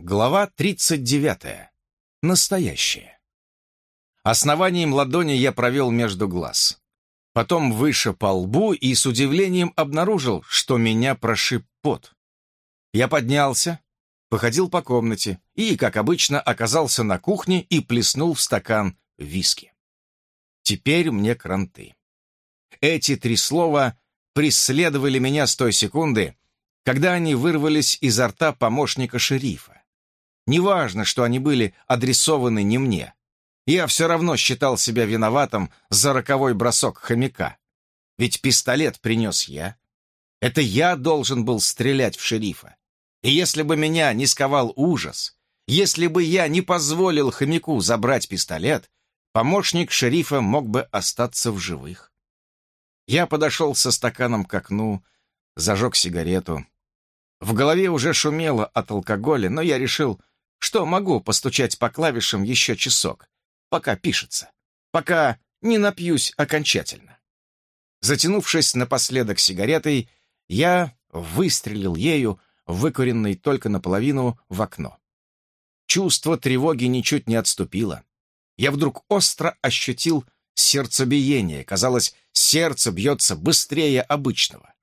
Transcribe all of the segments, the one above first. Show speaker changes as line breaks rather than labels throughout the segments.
Глава 39. Настоящее. Основанием ладони я провел между глаз. Потом выше по лбу и с удивлением обнаружил, что меня прошиб пот. Я поднялся, походил по комнате и, как обычно, оказался на кухне и плеснул в стакан виски. Теперь мне кранты. Эти три слова преследовали меня с той секунды, когда они вырвались изо рта помощника шерифа. Неважно, что они были адресованы не мне. Я все равно считал себя виноватым за роковой бросок хомяка. Ведь пистолет принес я. Это я должен был стрелять в шерифа. И если бы меня не сковал ужас, если бы я не позволил хомяку забрать пистолет, помощник шерифа мог бы остаться в живых. Я подошел со стаканом к окну, зажег сигарету. В голове уже шумело от алкоголя, но я решил, что могу постучать по клавишам еще часок, пока пишется, пока не напьюсь окончательно. Затянувшись напоследок сигаретой, я выстрелил ею, выкуренной только наполовину, в окно. Чувство тревоги ничуть не отступило. Я вдруг остро ощутил сердцебиение. Казалось, сердце бьется быстрее обычного.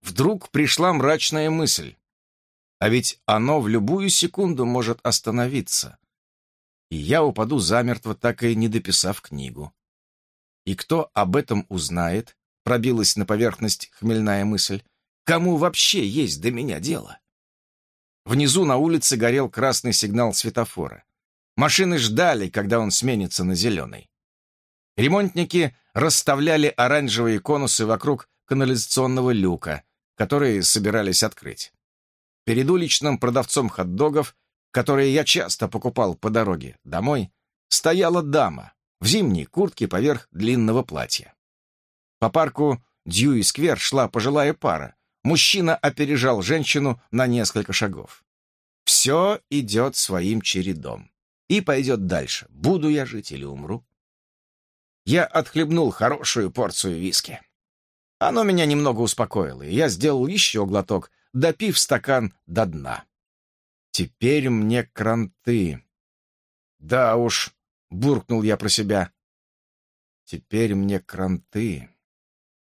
Вдруг пришла мрачная мысль. А ведь оно в любую секунду может остановиться. И я упаду замертво, так и не дописав книгу. И кто об этом узнает, пробилась на поверхность хмельная мысль, кому вообще есть до меня дело? Внизу на улице горел красный сигнал светофора. Машины ждали, когда он сменится на зеленый. Ремонтники расставляли оранжевые конусы вокруг канализационного люка, которые собирались открыть. Перед уличным продавцом хот-догов, которые я часто покупал по дороге домой, стояла дама в зимней куртке поверх длинного платья. По парку Дьюи-сквер шла пожилая пара. Мужчина опережал женщину на несколько шагов. Все идет своим чередом. И пойдет дальше. Буду я жить или умру? Я отхлебнул хорошую порцию виски. Оно меня немного успокоило, и я сделал еще глоток, допив стакан до дна. Теперь мне кранты. Да уж, буркнул я про себя. Теперь мне кранты.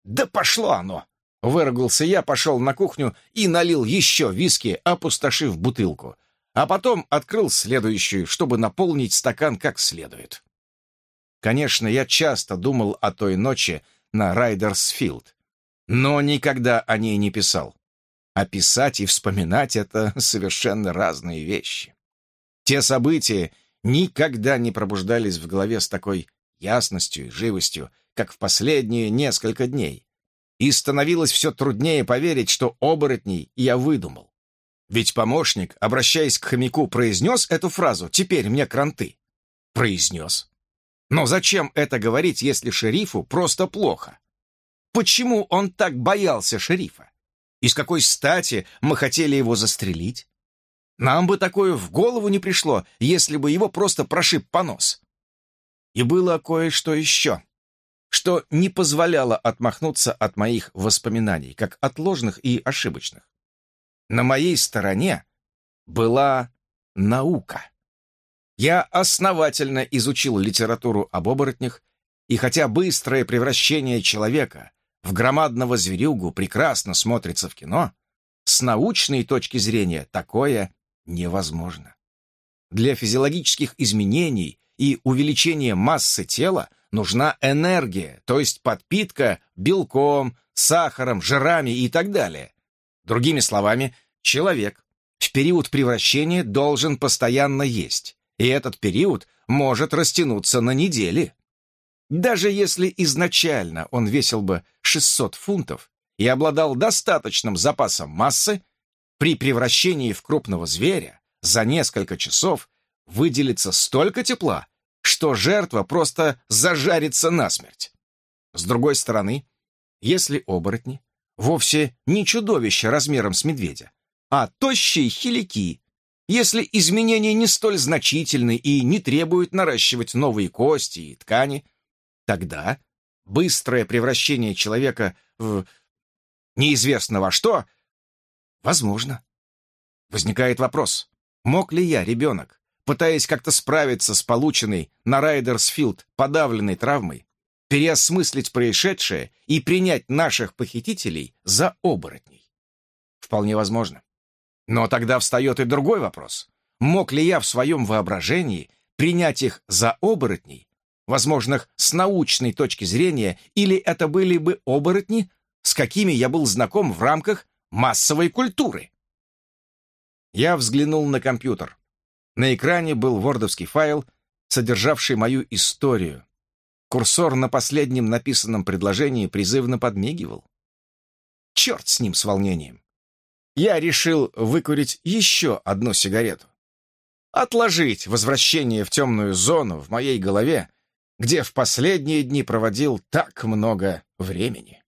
Да пошло оно! Выругался я, пошел на кухню и налил еще виски, опустошив бутылку, а потом открыл следующую, чтобы наполнить стакан как следует. Конечно, я часто думал о той ночи на Райдерсфилд, но никогда о ней не писал. Описать и вспоминать — это совершенно разные вещи. Те события никогда не пробуждались в голове с такой ясностью и живостью, как в последние несколько дней. И становилось все труднее поверить, что оборотней я выдумал. Ведь помощник, обращаясь к хомяку, произнес эту фразу «теперь мне кранты». Произнес. Но зачем это говорить, если шерифу просто плохо? Почему он так боялся шерифа? И с какой стати мы хотели его застрелить? Нам бы такое в голову не пришло, если бы его просто прошиб понос. И было кое-что еще, что не позволяло отмахнуться от моих воспоминаний, как от ложных и ошибочных. На моей стороне была наука. Я основательно изучил литературу об оборотнях, и хотя быстрое превращение человека в громадного зверюгу прекрасно смотрится в кино, с научной точки зрения такое невозможно. Для физиологических изменений и увеличения массы тела нужна энергия, то есть подпитка белком, сахаром, жирами и так далее. Другими словами, человек в период превращения должен постоянно есть, и этот период может растянуться на недели. Даже если изначально он весил бы 600 фунтов и обладал достаточным запасом массы, при превращении в крупного зверя за несколько часов выделится столько тепла, что жертва просто зажарится насмерть. С другой стороны, если оборотни вовсе не чудовище размером с медведя, а тощие хилики, если изменения не столь значительны и не требуют наращивать новые кости и ткани, Тогда быстрое превращение человека в неизвестно во что возможно. Возникает вопрос, Мог ли я, ребенок, пытаясь как-то справиться с полученной на Райдерсфилд подавленной травмой, переосмыслить происшедшее и принять наших похитителей за оборотней? Вполне возможно. Но тогда встает и другой вопрос. Мог ли я в своем воображении принять их за оборотней, возможных с научной точки зрения, или это были бы оборотни, с какими я был знаком в рамках массовой культуры? Я взглянул на компьютер. На экране был вордовский файл, содержавший мою историю. Курсор на последнем написанном предложении призывно подмигивал. Черт с ним, с волнением. Я решил выкурить еще одну сигарету. Отложить возвращение в темную зону в моей голове, где в последние дни проводил так много времени.